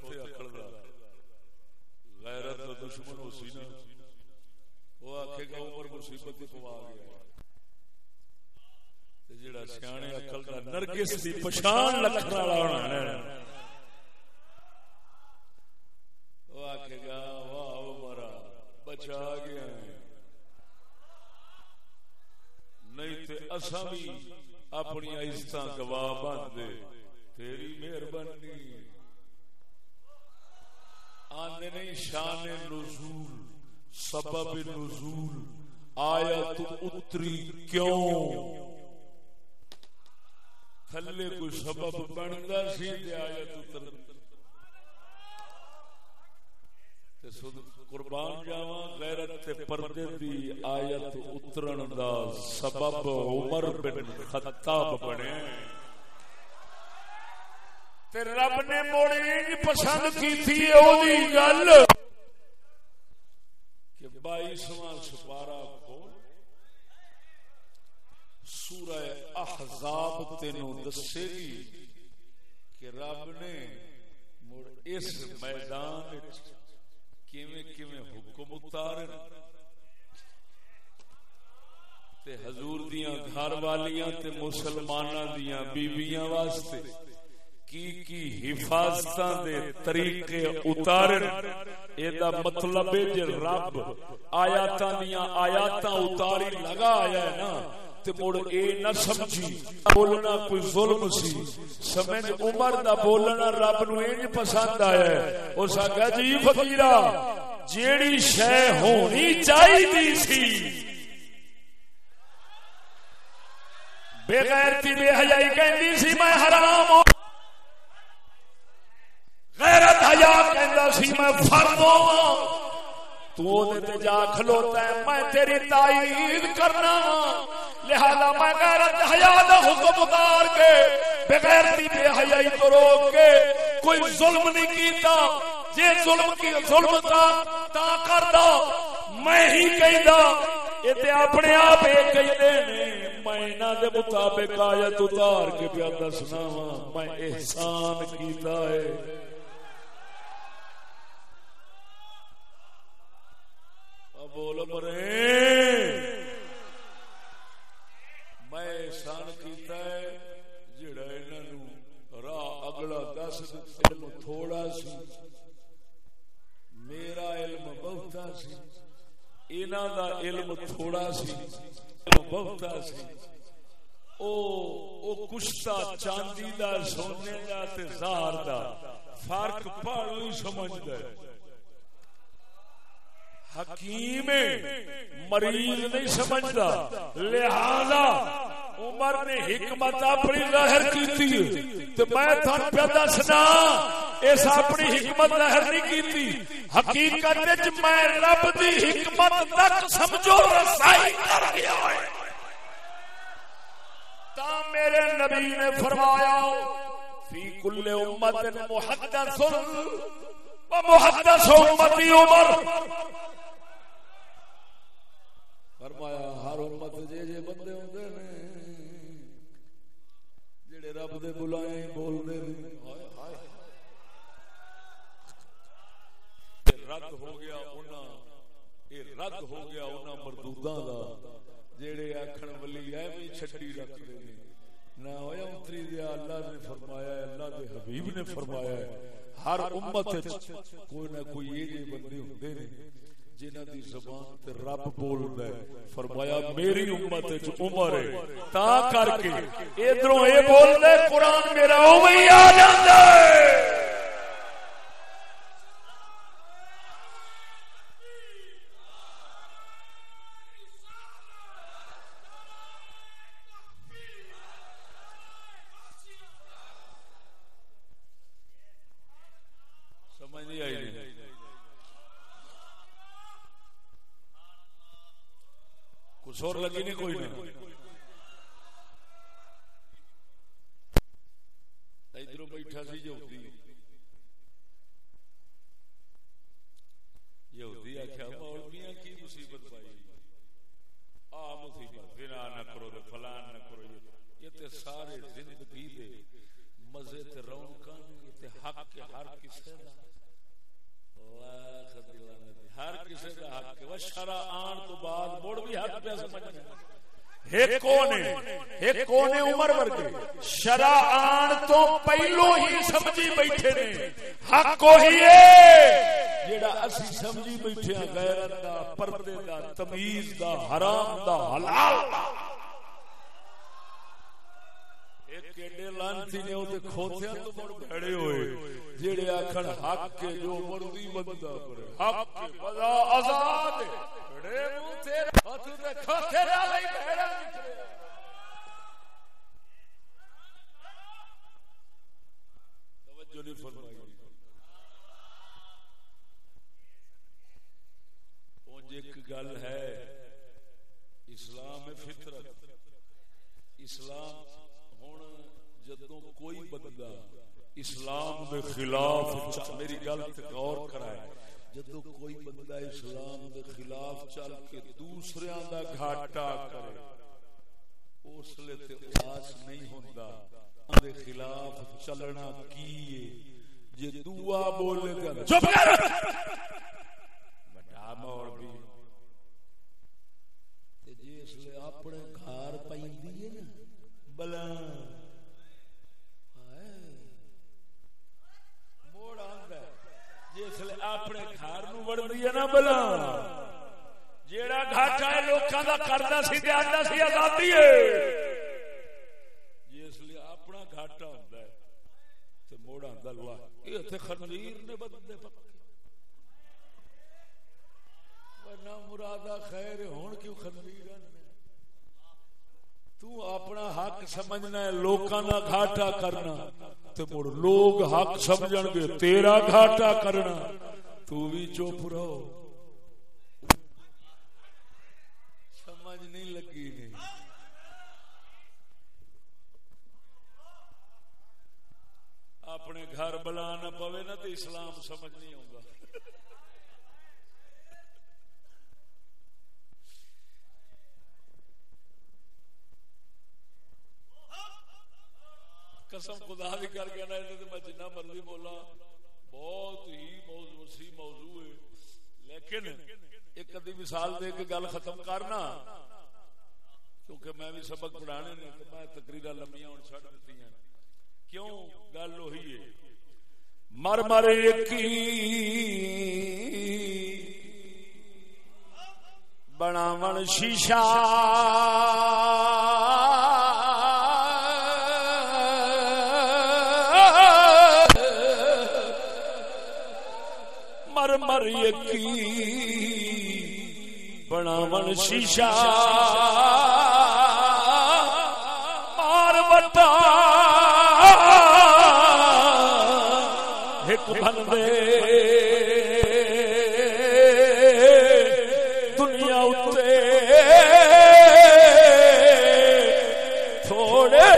کھوتے اکڑ دا۔ غیرت دا دشمن ہو سی نا۔ وہ آکھے گا عمر مصیبت ہی پوا گیا تے جڑا سیانے عقل دا نرگس دی پہچان لکھن والا ہونا ہے۔ وہ آکھے گا، واہ وہ مرا بچا گیا نہیں تے اساں بھی اپنی عزتاں گواہ بن دے۔ تیری مہربانی آنے نہیں شان نزول، سبب نزول، آیت اتری کیوں؟ تھلے کوئی سبب بندا سی آیت اتر۔ قربان جاواں، غیرت تے پردے دی آیت اترن دا سبب عمر بن خطاب بنے۔ تے رب نے موڑی پسند کی تھی او گل کہ 22واں سپارہ کھول سورہ احزاب تینوں دسے گی کہ رب نے مڑ اس میدان کیویں کیویں حکم اتارن تے حضور دیاں گھر والیاں تے مسلماناں دیاں بیویاں واسطے کی کی حفاظتاں دے طریقے اتارن۔ اے دا مطلب ہے جے رب آیاتاں دیاں آیاتاں اتاری لگا آیا ہے نا، تے مڑ اے نہ سمجھی۔ بولنا کوئی ظلم سی۔ سمجھ عمر دا بولنا رب نو اے پسند آیا ہے۔ او ساگا جی فقیرا جیڑی شے ہونی چاہیے سی۔ بے غیرتی، بے حیائی کہندی سی، میں حرام ہوں۔ غیرت حیا کہندا سی، میں فرد ہوں۔ تو دے تے جا کھلوتا ہے، میں تیری تائید کرنا ہاں۔ لہذا میں غیرت حیا دا حکم اتار کے، بغیر دی بے حیائی تو روک کے کوئی ظلم نہیں کیتا۔ جے ظلم کی ظلم تا تا کردا۔ میں ہی کہندا اے تے اپنے آپ اے کہندے نے۔ میں انہاں دے مطابق آیت اتار کے پیا دسنا وا میں احسان کیتا ہے اب بول مرے میں احسان کیتا ہے جڑا انہاں نو راہ اگلا دس علم تھوڑا سی میرا علم بہتا سی انہاں دا علم تھوڑا سی بہتا سی او او کشتا چاندی دا سونے دا تے زہر دا فرق پاڑو ہی سمجھدا ہے حکیم مریض نہیں سمجھتا، لہذا عمر نے حکمت اپنی ظاہر کی تھی میں تھن پہ دسنا، اس اپنی حکمت ظاہر نہیں کی حقیقت وچ میں رب دی حکمت تک سمجھو، رسائی کر گیا ہے۔ تا میرے نبی نے فرمایا، فی کل امت محدث و محدث امتی عمر۔ فرمایا، ہر امت جے جے بندے ہوندے نے، جڑے رب دے بلائے بول دے نے۔ ہائے ہائے رد ہو گیا انہاں اے رد ہو گیا انہاں مردوداں دا، جڑے آکھن ولی اے وی چھٹی رکھ دے نے۔ نہ ہویا اتری دیا اللہ نے فرمایا ہے، اللہ دے حبیب نے فرمایا ہے، ہر امت کوئی نہ کوئی یہ جے بندے ہوندے نے۔ جنہ دی زبان تے رب بولدا ہے، فرمایا، میری امت وچ عمر ہے۔ تا کر کے ادھروں اے بولدا ہے قران میرا اوویں ہی آ جاندا ہے سمجھ نہیں آئی نہیں کچھ لگی نہیں کوئی نہیں ادھر بیٹھا سی یہودی یہودی آخیا مولویاں کی مصیبت پائی آ مصیبت بنا نہ کرو تو فلان نہ کرو یہ تے سارے زندگی دے مزے تے رونقاں یہ تے حق کے ہر کسے دا لاکھ دی لعنت ہر کسے دا حق ہے وہ شرع آن تو بعد مڑ بھی حق پہ سمجھنا ایک کونے ایک کونے عمر ورگے شرع آن تو پہلو ہی سمجھی بیٹھے نے۔ حق کو ہی ہے۔ جیڑا اسی سمجھی بیٹھے ہیں، غیرت دا، پردے دا، تمیز دا، حرام دا، حلال دا۔ ایک ایڈے لانتی نے وہ کھوتیاں تو مڑ بھڑے ہوئے۔ جیڑے آکھن حق کے جو مرضی بندہ کرے، حق کے بدا آزاد بڑے ایک گل ہے، اسلام فطرت۔ اسلام ہن جدوں کوئی بندہ اسلام دے خلاف میری گل غور کرائے۔ جدوں کوئی بندہ اسلام دے خلاف چل کے دوسریاں دا گھاٹا کرے اس لے تے احساس نہیں ہوندا۔ دے خلاف چلنا کی ہے؟ جے دعا بولے تے چپ کر۔ بڑا مولوی تے جس لے اپنے گھر پیندی ہے نا بلا موڑ آندا ہے جس اپنے گھر نو وڑدی ہے نا بلا۔ جیڑا گھاٹا ہے لوکاں دا کردا سی تے آندا سی، آزادی ہے۔ جس اپنا گھاٹا ہوندا ہے، تے موڑ آندا تے خنزیر نے بندے پکے۔ ورنہ مرادا خیر ہون کیوں تو اپنا حق سمجھنا ہے، لوکاں دا گھاٹا کرنا۔ تے مڑ لوگ حق سمجھن گے، تیرا گھاٹا کرنا۔ تو بھی چپ رہو۔ سمجھ نہیں لگی نہیں اپنے گھر بلا نہ پوے نا تو اسلام سمجھ نہیں قسم خدا بھی کر کے نا میں جنہ مرضی بولا بہت ہی وسیع موضوع ہے۔ لیکن ایک ادی مثال دے کے گل ختم کرنا۔ کیونکہ میں بھی سبق پڑھانے نے، تو میں تقریر لمیاں ہوں چھڑ دیتی ہیں۔ کیوں؟ گل وہی ہے۔ مر مر یقین بناون شیشہ۔ مر بناون شیشہ مار بتا ایک بندے دنیا اترے تھوڑے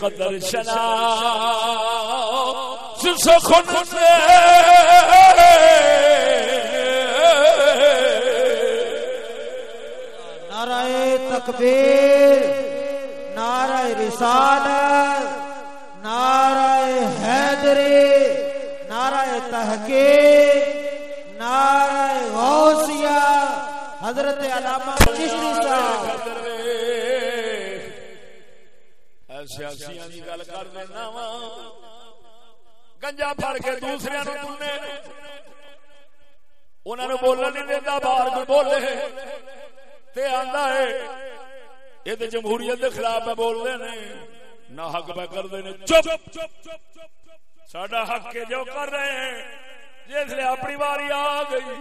قدر شنا۔ سخن نعرہ تکبیر نعرہ رسالت نعرہ حیدری نعرہ تحقیق نعرہ غوثیہ۔ حضرت علامہ چشتی صاحب۔ ایسے گل کر دینا گنجا پھڑ کے دوسرے انہوں نے بولنا نہیں دیتا باہر کوئی بولے۔ تے آندا ہے، یہ تو جمہوریت کے خلاف میں بول رہے ہیں نہ حق پہ کر دے چپ۔ سڈا حق کے جو کر رہے ہیں۔ جس لیے اپنی باری آ گئی۔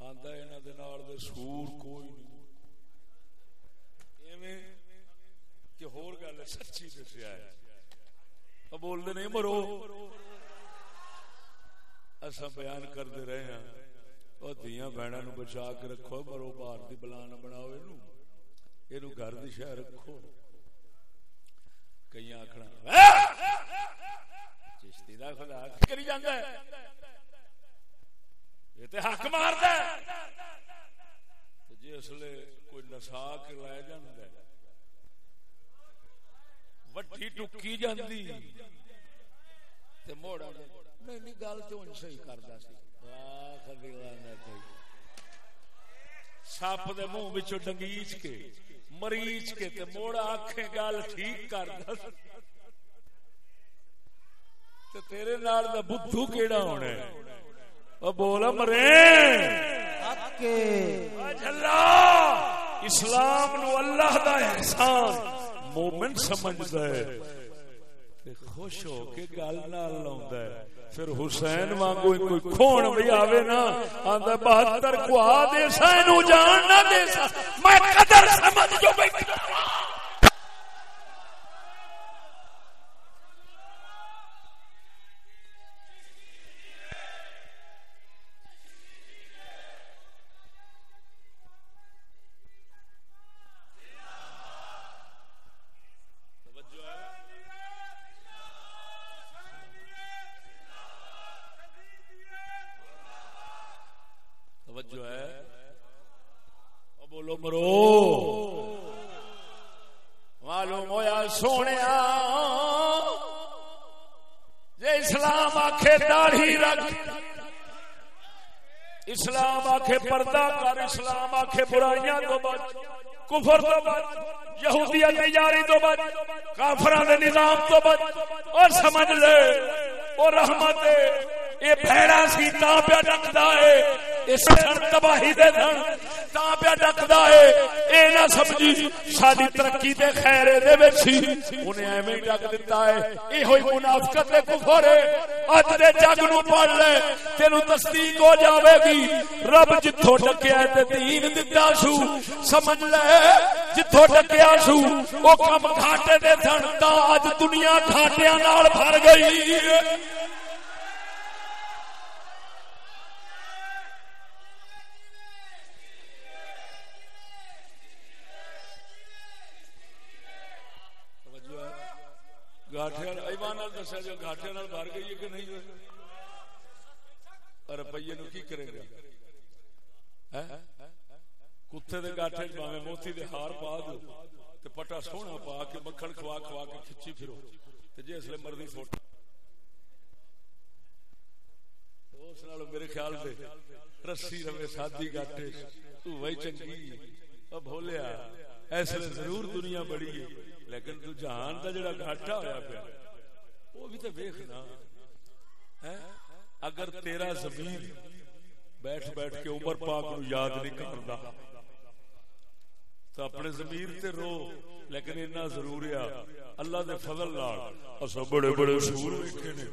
آندا یہاں دے سور کوئی نہیں۔ کہ ہور گل سچی دسیا ہے۔ بولتے نہیں، مرو۔ اصا بیان کرتے رہے ہیں۔ وہ دیا بہن بچا کے رکھو، مرو، باہر کی بلا نہ بناؤ ہاں! یہ گھر کی شہ رکھو۔ کئی آخنا چشتی کا خدا کری جانا یہ تو حق مار جس کوئی نسا کے لے جانا وٹی ٹکی جاندی تے موڑا نہیں نہیں گل تے ہن صحیح کردا سی واہ دیوانہ تے سپ دے منہ وچوں ڈنگیچ کے مریچ کے تے موڑا اکھیں گل ٹھیک کردا تے تیرے نال دا بدھو کیڑا ہونا ہے او بولا مرے حق اسلام نو اللہ دا احسان مومن سمجھتا ہے خوش ہو کے گل نال لاؤندا ہے۔ پھر حسین وانگو کوئی کھون بھی آوے نا، آندا بہتر کو آ دے سینو جان نہ دے سا۔ میں قدر سمجھ جو بیٹھا۔ مرو مرو. معلوم ہوا سونے جی اسلام آخے پردہ کر. اسلام آخے برائیاں تو بچ. کفر تو بچ. یہودیت تجاری تو بچ. کافران دے نظام تو بچ. اور سمجھ لے. اور رحمت اے بھیڑا سی تا پیا ڈکدا ہے. اس تباہی دے دن تا پیا ڈکدا ہے، اے نہ سمجھی ساری ترقی تے خیر دے وچ سی اونے ایویں ڈک دتا ہے اے ہوئی منافقت تے کفر ہے۔ اج دے جگ نو پڑھ لے، تینو تصدیق ہو جاوے گی۔ رب جتھوں ڈکیا تے دین دتا سو۔ سمجھ لے، جتھوں ڈکیا سو، او کم گھاٹے دے سن تا اج دنیا گھاٹیاں نال بھر گئی۔ دسا جو گاٹے نال بھر گئی ہے کہ نہیں روپیے نو کی کرے گا؟ کتے دے گاٹے باوے موتی دے ہار پا دو، تے پٹا سونا پا کے مکھن کھوا کھوا کے کھچی پھرو، تے جے اس لیے مرضی فوٹو اس نالو میرے خیال دے، رسی روے سادی گاٹے تو وہی چنگی۔ اب بھولیا ایسے ضرور دنیا بڑی ہے، لیکن تو جہان دا جڑا گھاٹا ہویا پیا۔ وہ بھی تے ویکھنا اگر تیرا زمین بیٹھ بیٹھ کے عمر پاک نو یاد نہیں کردا تو اپنے ضمیر تے رو، لیکن اتنا ضرور ہے۔ اللہ دے فضل نال۔ اسا بڑے بڑے شعور ویکھے نے،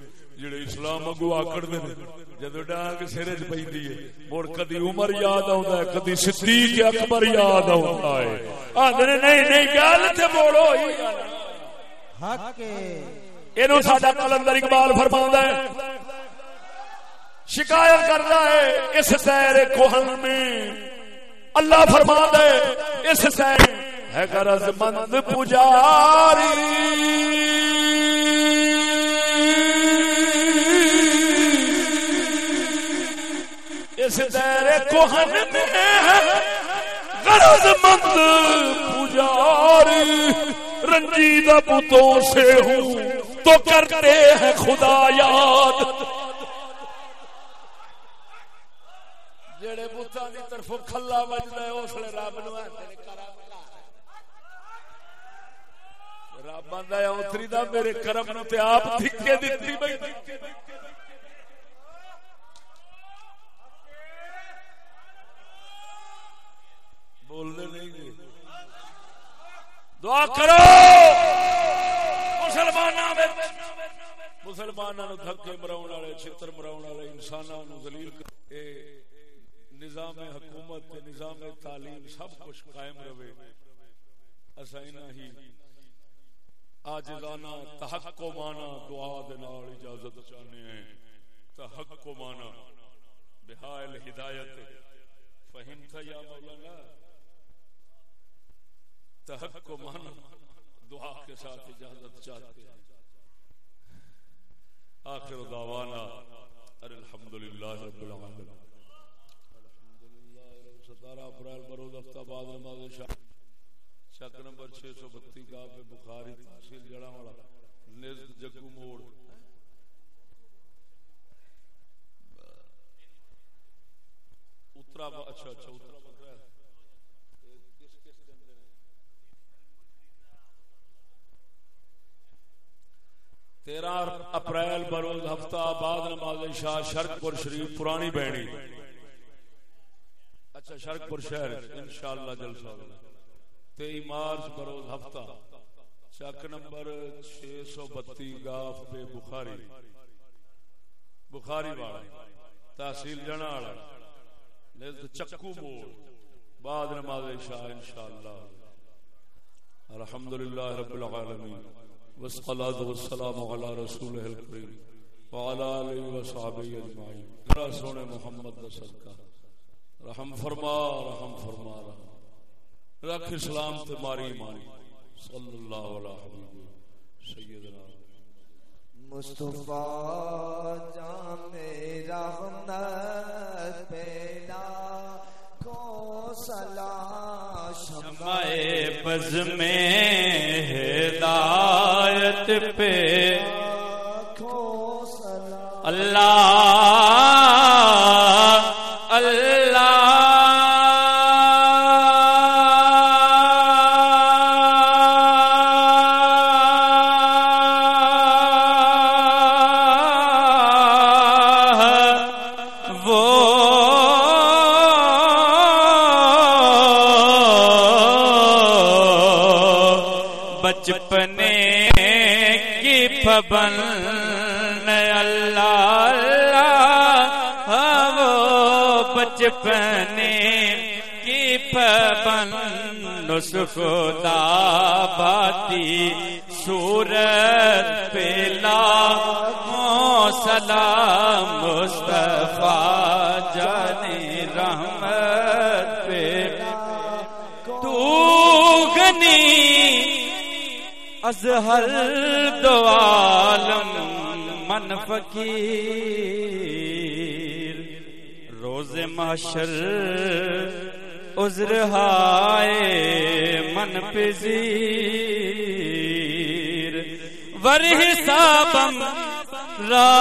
جڑے اسلام اگو آکڑ دے نے۔ جدوں ڈانگ سر وچ پیندی ہے، مڑ کدی عمر یاد آوندا ہے، کدی صدیق اکبر یاد آوندا ہے۔ آندے نہیں نہیں، گل تے موڑو ہی حق اینو ساڈا کلندر اقبال فرماوندا ہے۔ شکایت کرتا ہے اس سیر کوہن میں اللہ فرما دے اس سے ہے غرض مند پجاری۔ اس تیرے کوہن میں غرض مند پجاری۔ رنجیدہ پتوں سے ہوں۔ تو کرتے ہیں خدا یاد۔ جڑے بتان کی طرف کھلا بجتا ہے، اس لیے رب نو رب آدھا اتری دا میرے کرم نو تے آپ دھکے دیتی بھائی بولنے نہیں گے۔ دعا کرو۔ مسلمانوں مسلمانوں دھکے مراؤ والے، چھتر والے انسانوں ذلیل نظام حکومت نظام تعلیم سب کچھ قائم رہے۔ اسائنا ہی آجزانہ تحقق اجازت چاہنے ہیں۔ ہدایت یا مولانا مانا دعا کے ساتھ اجازت چاہتے ہیں۔ آخر دعوانا الحمدللہ رب العالمين ستارہ اپریل بروز ہفتہ بعد نماز شاہ۔ شک نمبر چھ سو بتی کا پہ بخاری تحصیل جڑا والا۔ نزد جگو موڑ۔ اترا اچھا اچھا اترا تیرہ اپریل بروز ہفتہ بعد نماز شاہ شرک پور شریف پرانی بہنی اچھا شرک پور شہر، انشاءاللہ جلسہ ہوگا۔ تئی مارچ بروز ہفتہ۔ چک نمبر چھ سو بتی، گاف پہ بخاری۔ بخاری والا، تحصیل جنا والا۔ چکو موڑ۔ بعد نماز شاہ، انشاءاللہ۔ الحمدللہ رب العالمین۔ والصلاة والسلام على رسوله الكريم وعلى آله وصحبه اجمعين سونے محمد صدقہ. رحم فرما رحم فرما، رحم. رکھ اسلام تے ماری ماری صلی اللہ علیہ حبیب سیدنا. مصطفیٰ جان رحمت پیدا شمع بز میں ہدایت پہ۔ اللہ فقیر روز محشر عذر ہائے من پذیر۔ ور حسابم را